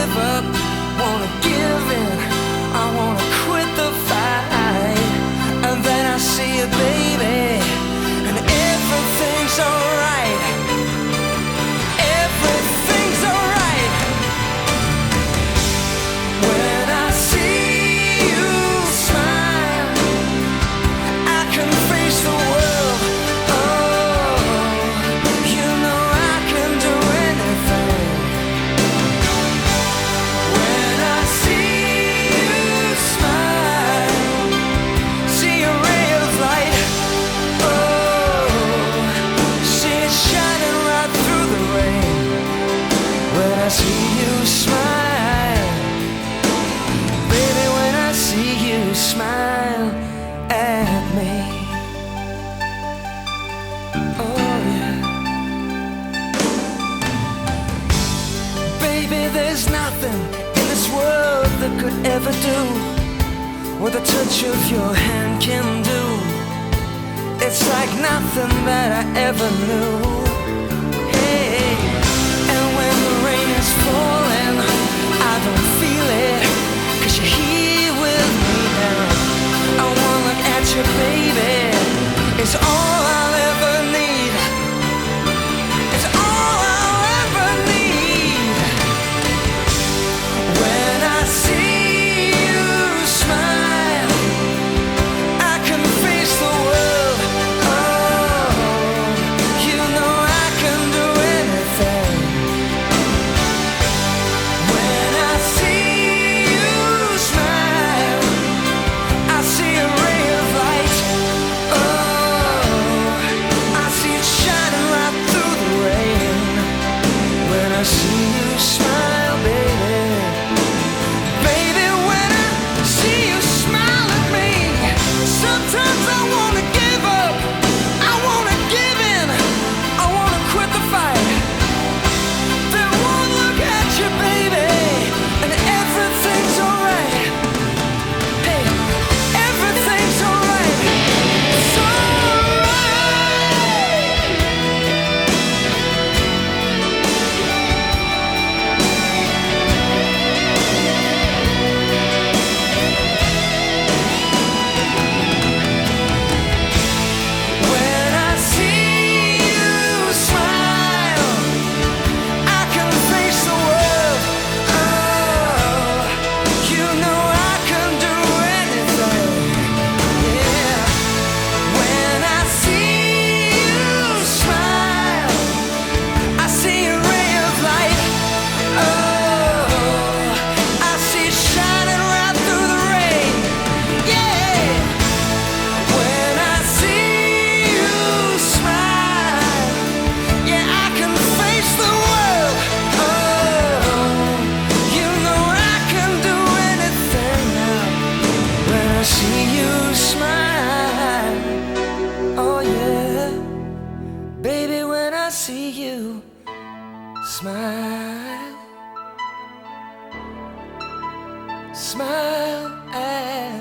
give up, wanna give in. see you smile, baby, when I see you smile at me. Oh yeah, baby, there's nothing in this world that could ever do what the touch of your hand can do. It's like nothing that I ever knew. Hey. Baby, when I see you smile, smile at